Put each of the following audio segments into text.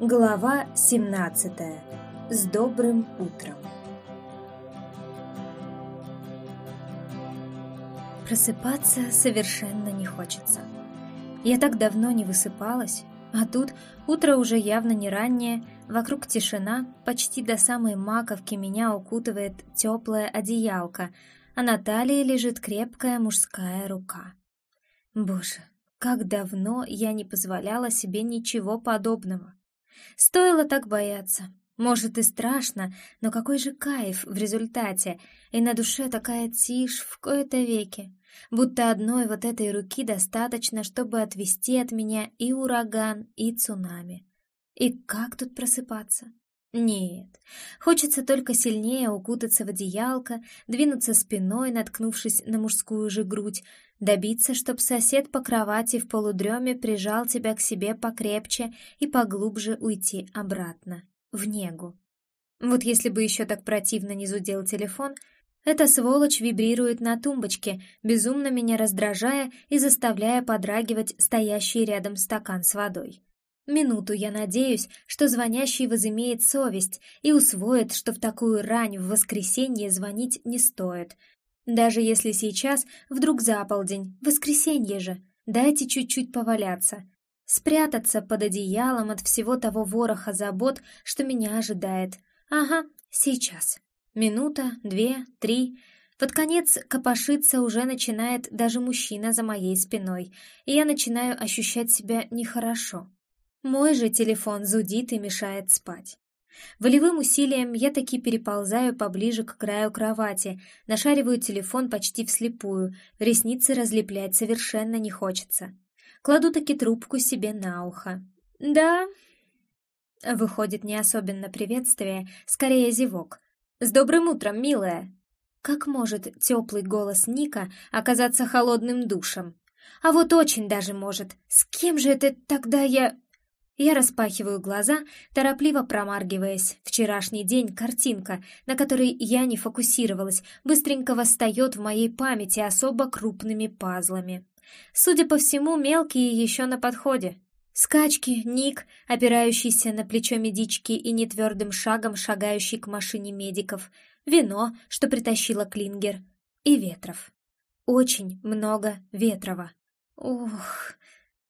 Глава 17. С добрым утром. Просыпаться совершенно не хочется. Я так давно не высыпалась, а тут утро уже явно не раннее, вокруг тишина, почти до самой маковки меня укутывает теплая одеялка, а на талии лежит крепкая мужская рука. Боже, как давно я не позволяла себе ничего подобного. Стоило так бояться. Может и страшно, но какой же кайф в результате, и на душе такая тишь в кои-то веки, будто одной вот этой руки достаточно, чтобы отвести от меня и ураган, и цунами. И как тут просыпаться? Нет, хочется только сильнее укутаться в одеялко, двинуться спиной, наткнувшись на мужскую же грудь, добиться, чтоб сосед по кровати в полудреме прижал тебя к себе покрепче и поглубже уйти обратно, в негу. Вот если бы еще так противно не зудел телефон, эта сволочь вибрирует на тумбочке, безумно меня раздражая и заставляя подрагивать стоящий рядом стакан с водой. Минуту я надеюсь, что звонящий возымеет совесть и усвоит, что в такую рань в воскресенье звонить не стоит. Даже если сейчас вдруг за полдень, воскресенье же, дайте чуть-чуть поваляться. Спрятаться под одеялом от всего того вороха забот, что меня ожидает. Ага, сейчас. Минута, две, три. Под конец копошиться уже начинает даже мужчина за моей спиной, и я начинаю ощущать себя нехорошо. Мой же телефон зудит и мешает спать. Волевым усилием я таки переползаю поближе к краю кровати, нашариваю телефон почти вслепую, ресницы разлеплять совершенно не хочется. Кладу таки трубку себе на ухо. «Да...» Выходит не особенно приветствие, скорее зевок. «С добрым утром, милая!» Как может теплый голос Ника оказаться холодным душем? А вот очень даже может. С кем же это тогда я... Я распахиваю глаза, торопливо промаргиваясь. Вчерашний день, картинка, на которой я не фокусировалась, быстренько восстает в моей памяти особо крупными пазлами. Судя по всему, мелкие еще на подходе. Скачки, Ник, опирающийся на плечо медички и нетвердым шагом шагающий к машине медиков, вино, что притащила Клингер, и ветров. Очень много ветрова. Ух,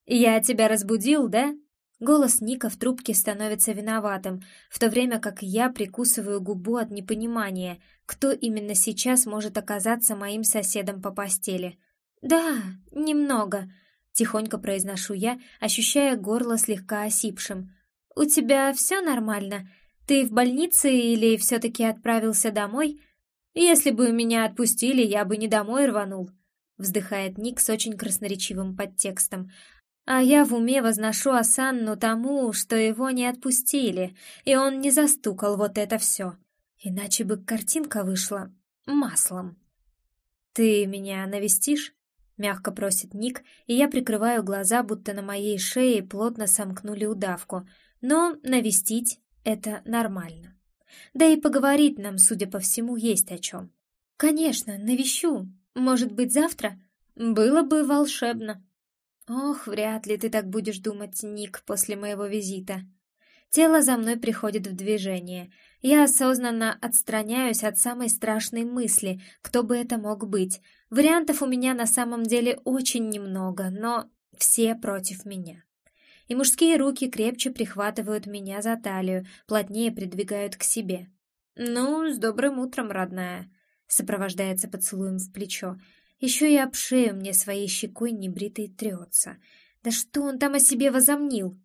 я тебя разбудил, да? Голос Ника в трубке становится виноватым, в то время как я прикусываю губу от непонимания, кто именно сейчас может оказаться моим соседом по постели. «Да, немного», — тихонько произношу я, ощущая горло слегка осипшим. «У тебя все нормально? Ты в больнице или все-таки отправился домой? Если бы меня отпустили, я бы не домой рванул», — вздыхает Ник с очень красноречивым подтекстом, а я в уме возношу Асанну тому, что его не отпустили, и он не застукал вот это все. Иначе бы картинка вышла маслом. «Ты меня навестишь?» — мягко просит Ник, и я прикрываю глаза, будто на моей шее плотно сомкнули удавку. Но навестить — это нормально. Да и поговорить нам, судя по всему, есть о чем. «Конечно, навещу. Может быть, завтра? Было бы волшебно». Ох, вряд ли ты так будешь думать, Ник, после моего визита. Тело за мной приходит в движение. Я осознанно отстраняюсь от самой страшной мысли, кто бы это мог быть. Вариантов у меня на самом деле очень немного, но все против меня. И мужские руки крепче прихватывают меня за талию, плотнее придвигают к себе. «Ну, с добрым утром, родная», — сопровождается поцелуем в плечо, еще и об шею мне своей щекой небритой трется. Да что он там о себе возомнил?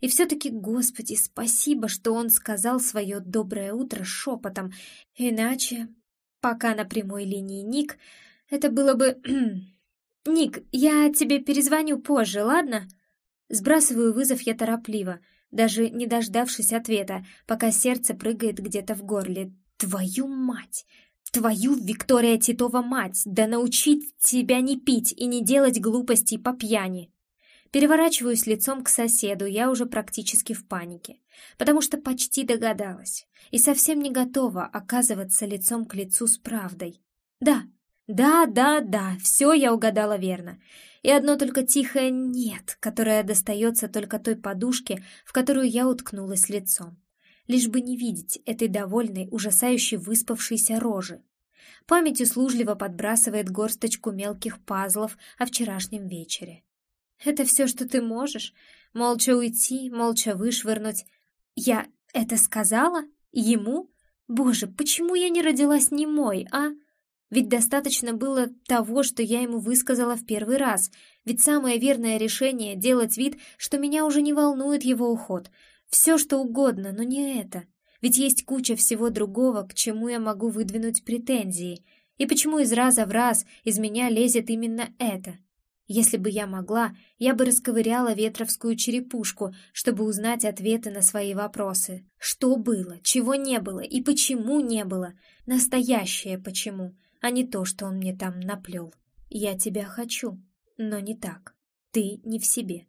И все-таки, Господи, спасибо, что он сказал свое «доброе утро» шепотом. Иначе, пока на прямой линии Ник, это было бы... «Ник, я тебе перезвоню позже, ладно?» Сбрасываю вызов я торопливо, даже не дождавшись ответа, пока сердце прыгает где-то в горле. «Твою мать! Твою, Виктория Титова мать, да научить тебя не пить и не делать глупостей по пьяни. Переворачиваюсь лицом к соседу, я уже практически в панике, потому что почти догадалась и совсем не готова оказываться лицом к лицу с правдой. Да, Да, да, да, все я угадала верно. И одно только тихое «нет», которое достается только той подушке, в которую я уткнулась лицом. Лишь бы не видеть этой довольной, ужасающей выспавшейся рожи. Память услужливо подбрасывает горсточку мелких пазлов о вчерашнем вечере. «Это все, что ты можешь? Молча уйти, молча вышвырнуть? Я это сказала? Ему? Боже, почему я не родилась немой, а?» Ведь достаточно было того, что я ему высказала в первый раз. Ведь самое верное решение — делать вид, что меня уже не волнует его уход. Все, что угодно, но не это. Ведь есть куча всего другого, к чему я могу выдвинуть претензии. И почему из раза в раз из меня лезет именно это? Если бы я могла, я бы расковыряла ветровскую черепушку, чтобы узнать ответы на свои вопросы. Что было, чего не было и почему не было. Настоящее почему а не то, что он мне там наплел. Я тебя хочу, но не так. Ты не в себе.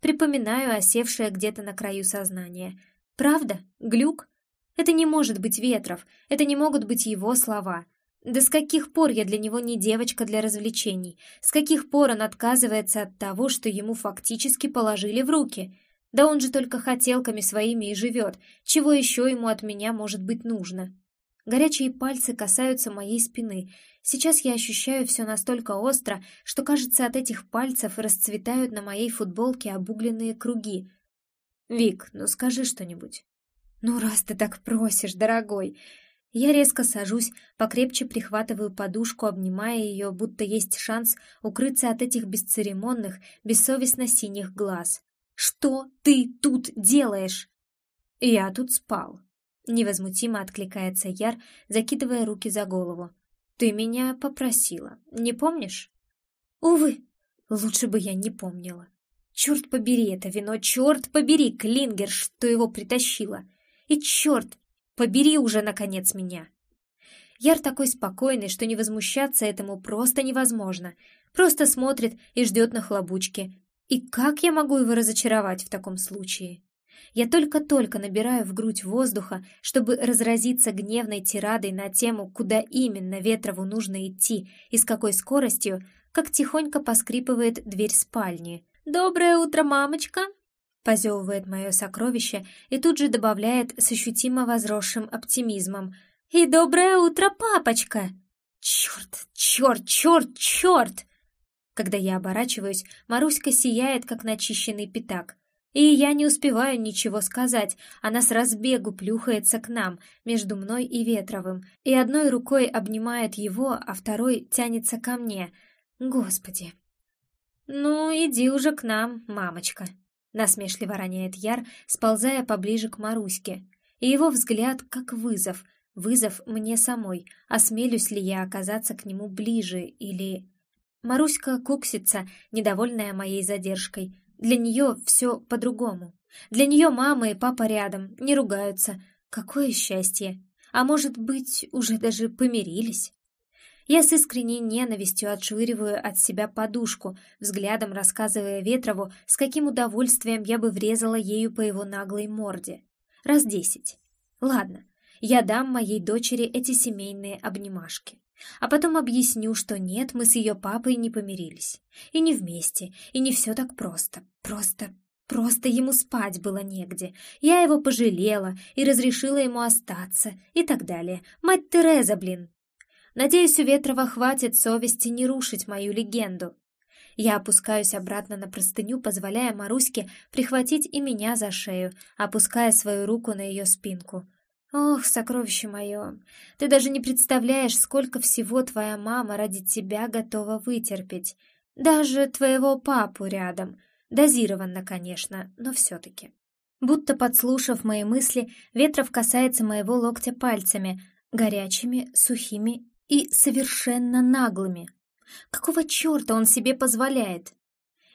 Припоминаю осевшее где-то на краю сознания. Правда? Глюк? Это не может быть Ветров, это не могут быть его слова. Да с каких пор я для него не девочка для развлечений? С каких пор он отказывается от того, что ему фактически положили в руки? Да он же только хотелками своими и живет. Чего еще ему от меня может быть нужно? Горячие пальцы касаются моей спины. Сейчас я ощущаю все настолько остро, что, кажется, от этих пальцев расцветают на моей футболке обугленные круги. «Вик, ну скажи что-нибудь». «Ну, раз ты так просишь, дорогой!» Я резко сажусь, покрепче прихватываю подушку, обнимая ее, будто есть шанс укрыться от этих бесцеремонных, бессовестно синих глаз. «Что ты тут делаешь?» «Я тут спал», Невозмутимо откликается Яр, закидывая руки за голову. «Ты меня попросила, не помнишь?» «Увы, лучше бы я не помнила. Черт побери это вино, черт побери, Клингер, что его притащила! И черт, побери уже, наконец, меня!» Яр такой спокойный, что не возмущаться этому просто невозможно. Просто смотрит и ждет на хлобучке. И как я могу его разочаровать в таком случае? Я только-только набираю в грудь воздуха, чтобы разразиться гневной тирадой на тему, куда именно Ветрову нужно идти и с какой скоростью, как тихонько поскрипывает дверь спальни. «Доброе утро, мамочка!» позевывает мое сокровище и тут же добавляет с ощутимо возросшим оптимизмом. «И доброе утро, папочка!» «Черт, черт, черт, черт!» Когда я оборачиваюсь, Маруська сияет, как начищенный пятак. И я не успеваю ничего сказать, она с разбегу плюхается к нам, между мной и Ветровым, и одной рукой обнимает его, а второй тянется ко мне. Господи! «Ну, иди уже к нам, мамочка», — насмешливо роняет Яр, сползая поближе к Маруське. И его взгляд как вызов, вызов мне самой, осмелюсь ли я оказаться к нему ближе или... Маруська куксится, недовольная моей задержкой, для нее все по-другому. Для нее мама и папа рядом, не ругаются. Какое счастье! А может быть, уже даже помирились? Я с искренней ненавистью отшвыриваю от себя подушку, взглядом рассказывая Ветрову, с каким удовольствием я бы врезала ею по его наглой морде. Раз десять. Ладно, я дам моей дочери эти семейные обнимашки. А потом объясню, что нет, мы с ее папой не помирились. И не вместе, и не все так просто. Просто, просто ему спать было негде. Я его пожалела и разрешила ему остаться, и так далее. Мать Тереза, блин! Надеюсь, у Ветрова хватит совести не рушить мою легенду. Я опускаюсь обратно на простыню, позволяя Маруське прихватить и меня за шею, опуская свою руку на ее спинку. «Ох, сокровище мое, ты даже не представляешь, сколько всего твоя мама ради тебя готова вытерпеть. Даже твоего папу рядом. Дозированно, конечно, но все-таки». Будто подслушав мои мысли, Ветров касается моего локтя пальцами, горячими, сухими и совершенно наглыми. Какого черта он себе позволяет?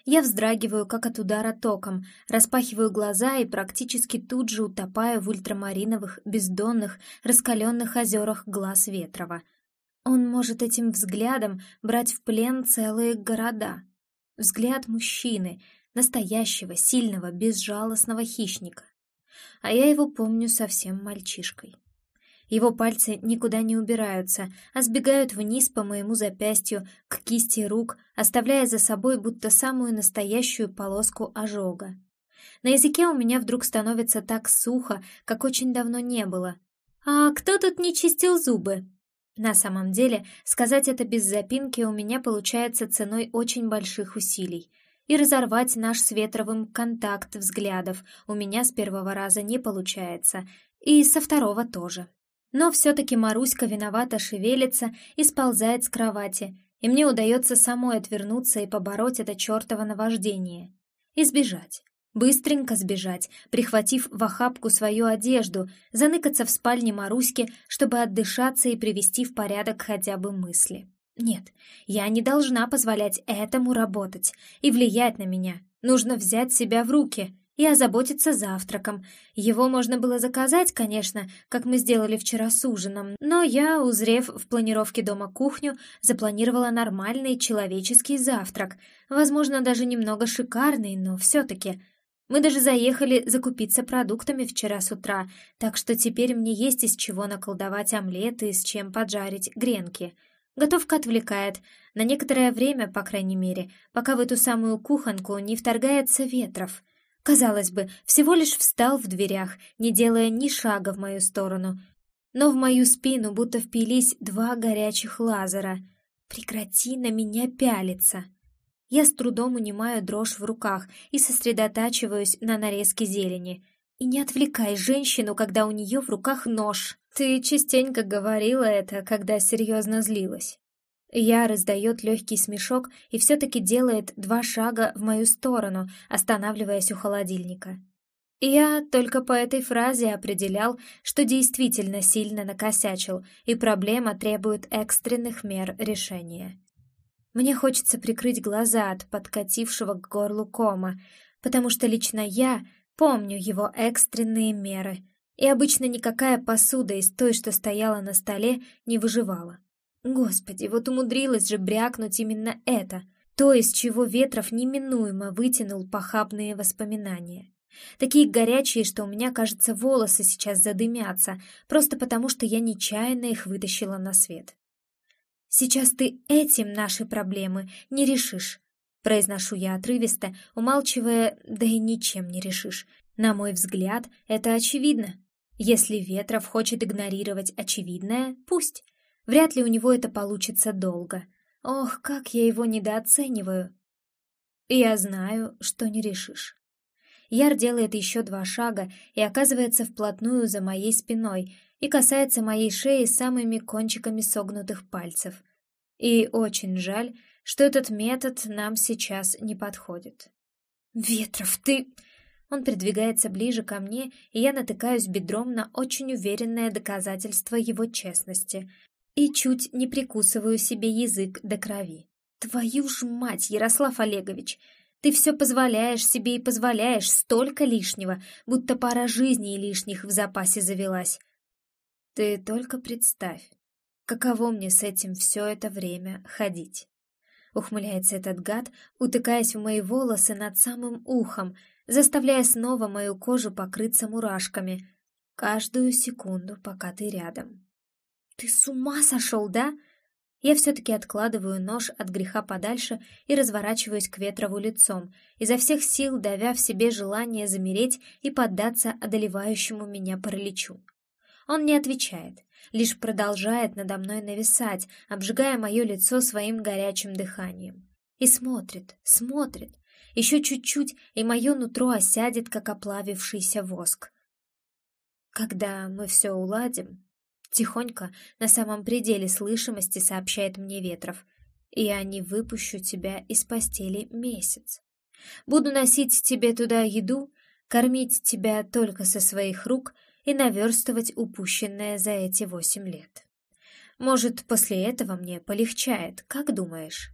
Я вздрагиваю, как от удара током, распахиваю глаза и практически тут же утопаю в ультрамариновых, бездонных, раскаленных озерах глаз Ветрова. Он может этим взглядом брать в плен целые города. Взгляд мужчины, настоящего, сильного, безжалостного хищника. А я его помню совсем мальчишкой. Его пальцы никуда не убираются, а сбегают вниз по моему запястью к кисти рук, оставляя за собой будто самую настоящую полоску ожога. На языке у меня вдруг становится так сухо, как очень давно не было. «А кто тут не чистил зубы?» На самом деле, сказать это без запинки у меня получается ценой очень больших усилий. И разорвать наш с Ветровым контакт взглядов у меня с первого раза не получается, и со второго тоже. Но все-таки Маруська виновато шевелится и сползает с кровати, и мне удается самой отвернуться и побороть это чертово наваждение. Избежать. Быстренько сбежать, прихватив в охапку свою одежду, заныкаться в спальне Маруськи, чтобы отдышаться и привести в порядок хотя бы мысли. Нет, я не должна позволять этому работать и влиять на меня. Нужно взять себя в руки и озаботиться завтраком. Его можно было заказать, конечно, как мы сделали вчера с ужином, но я, узрев в планировке дома кухню, запланировала нормальный человеческий завтрак, возможно, даже немного шикарный, но все-таки. Мы даже заехали закупиться продуктами вчера с утра, так что теперь мне есть из чего наколдовать омлеты и с чем поджарить гренки — Готовка отвлекает, на некоторое время, по крайней мере, пока в эту самую кухонку не вторгается Ветров. Казалось бы, всего лишь встал в дверях, не делая ни шага в мою сторону. Но в мою спину будто впились два горячих лазера. «Прекрати на меня пялиться!» Я с трудом унимаю дрожь в руках и сосредотачиваюсь на нарезке зелени. И не отвлекай женщину, когда у нее в руках нож. Ты частенько говорила это, когда серьезно злилась. Я раздает легкий смешок и все-таки делает два шага в мою сторону, останавливаясь у холодильника. Я только по этой фразе определял, что действительно сильно накосячил, и проблема требует экстренных мер решения. Мне хочется прикрыть глаза от подкатившего к горлу кома, потому что лично я помню его экстренные меры — и обычно никакая посуда из той, что стояла на столе, не выживала. Господи, вот умудрилась же брякнуть именно это, то, из чего Ветров неминуемо вытянул похабные воспоминания. Такие горячие, что у меня, кажется, волосы сейчас задымятся, просто потому что я нечаянно их вытащила на свет. «Сейчас ты этим наши проблемы не решишь», — произношу я отрывисто, умалчивая, да и ничем не решишь. На мой взгляд, это очевидно. Если Ветров хочет игнорировать очевидное, пусть. Вряд ли у него это получится долго. Ох, как я его недооцениваю. Я знаю, что не решишь. Яр делает еще два шага и оказывается вплотную за моей спиной и касается моей шеи самыми кончиками согнутых пальцев. И очень жаль, что этот метод нам сейчас не подходит. «Ветров, ты...» Он придвигается ближе ко мне, и я натыкаюсь бедром на очень уверенное доказательство его честности и чуть не прикусываю себе язык до крови. «Твою ж мать, Ярослав Олегович! Ты все позволяешь себе и позволяешь столько лишнего, будто пара жизней лишних в запасе завелась. Ты только представь, каково мне с этим все это время ходить?» Ухмыляется этот гад, утыкаясь в мои волосы над самым ухом, заставляя снова мою кожу покрыться мурашками. Каждую секунду, пока ты рядом. «Ты с ума сошел, да?» Я все-таки откладываю нож от греха подальше и разворачиваюсь к Ветрову лицом, изо всех сил давя в себе желание замереть и поддаться одолевающему меня параличу. Он не отвечает, лишь продолжает надо мной нависать, обжигая мое лицо своим горячим дыханием. И смотрит, смотрит, еще чуть-чуть, и мое нутро осядет, как оплавившийся воск. Когда мы все уладим, тихонько, на самом пределе слышимости сообщает мне Ветров, я не выпущу тебя из постели месяц. Буду носить тебе туда еду, кормить тебя только со своих рук и наверстывать упущенное за эти восемь лет. Может, после этого мне полегчает, как думаешь?»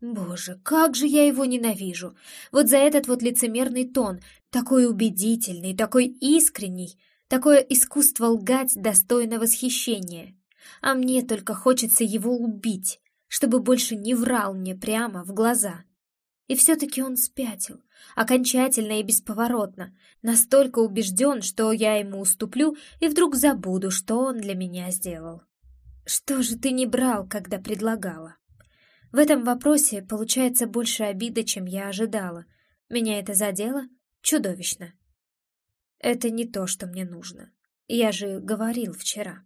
Боже, как же я его ненавижу! Вот за этот вот лицемерный тон, такой убедительный, такой искренний, такое искусство лгать достойно восхищения. А мне только хочется его убить, чтобы больше не врал мне прямо в глаза. И все-таки он спятил, окончательно и бесповоротно, настолько убежден, что я ему уступлю и вдруг забуду, что он для меня сделал. Что же ты не брал, когда предлагала? В этом вопросе получается больше обиды, чем я ожидала. Меня это задело чудовищно. Это не то, что мне нужно. Я же говорил вчера.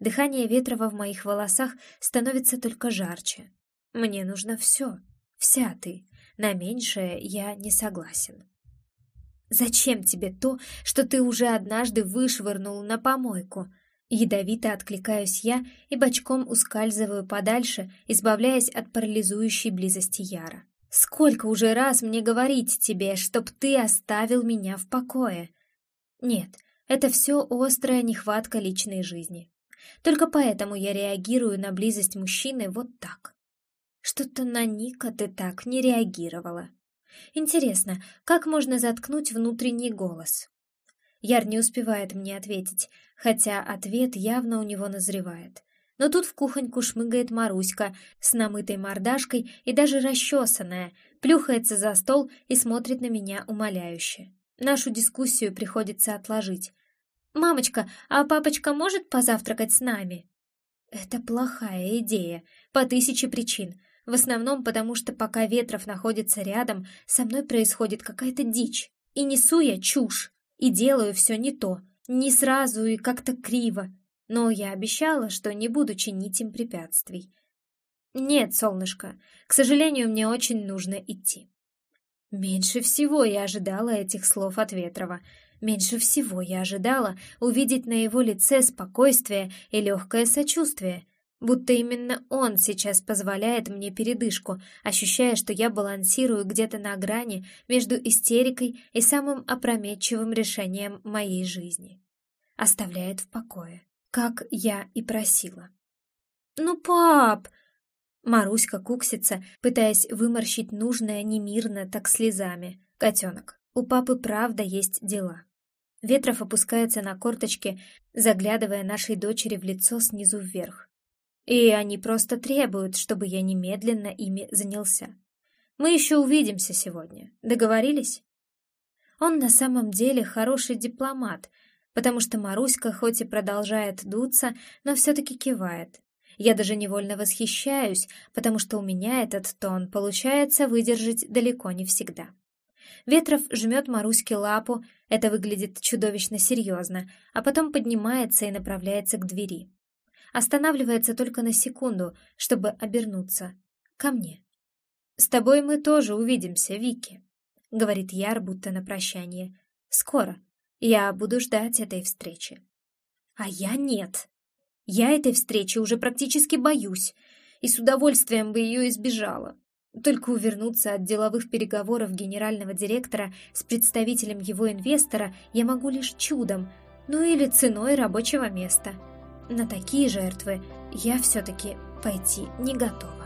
Дыхание Ветрова в моих волосах становится только жарче. Мне нужно все, вся ты. На меньшее я не согласен. «Зачем тебе то, что ты уже однажды вышвырнул на помойку?» Ядовито откликаюсь я и бочком ускальзываю подальше, избавляясь от парализующей близости Яра. «Сколько уже раз мне говорить тебе, чтоб ты оставил меня в покое?» Нет, это все острая нехватка личной жизни. Только поэтому я реагирую на близость мужчины вот так. Что-то на Ника ты так не реагировала. Интересно, как можно заткнуть внутренний голос? Яр не успевает мне ответить, хотя ответ явно у него назревает. Но тут в кухоньку шмыгает Маруська с намытой мордашкой и даже расчесанная, плюхается за стол и смотрит на меня умоляюще. Нашу дискуссию приходится отложить. «Мамочка, а папочка может позавтракать с нами?» Это плохая идея, по тысяче причин. В основном потому, что пока Ветров находится рядом, со мной происходит какая-то дичь. И несу я чушь, и делаю все не то, не сразу и как-то криво. Но я обещала, что не буду чинить им препятствий. Нет, солнышко, к сожалению, мне очень нужно идти. Меньше всего я ожидала этих слов от Ветрова. Меньше всего я ожидала увидеть на его лице спокойствие и легкое сочувствие, будто именно он сейчас позволяет мне передышку, ощущая, что я балансирую где-то на грани между истерикой и самым опрометчивым решением моей жизни. Оставляет в покое, как я и просила. «Ну, пап!» Маруська куксится, пытаясь выморщить нужное немирно, так слезами. «Котенок, у папы правда есть дела. Ветров опускается на корточки, заглядывая нашей дочери в лицо снизу вверх. И они просто требуют, чтобы я немедленно ими занялся. Мы еще увидимся сегодня. Договорились? Он на самом деле хороший дипломат, потому что Маруська хоть и продолжает дуться, но все-таки кивает. Я даже невольно восхищаюсь, потому что у меня этот тон получается выдержать далеко не всегда. Ветров жмет Маруське лапу, это выглядит чудовищно серьезно, а потом поднимается и направляется к двери. Останавливается только на секунду, чтобы обернуться. Ко мне. «С тобой мы тоже увидимся, Вики», — говорит Яр, будто на прощание. «Скоро. Я буду ждать этой встречи». А я нет. Я этой встречи уже практически боюсь, и с удовольствием бы ее избежала. Только увернуться от деловых переговоров генерального директора с представителем его инвестора я могу лишь чудом, ну или ценой рабочего места. На такие жертвы я все-таки пойти не готова.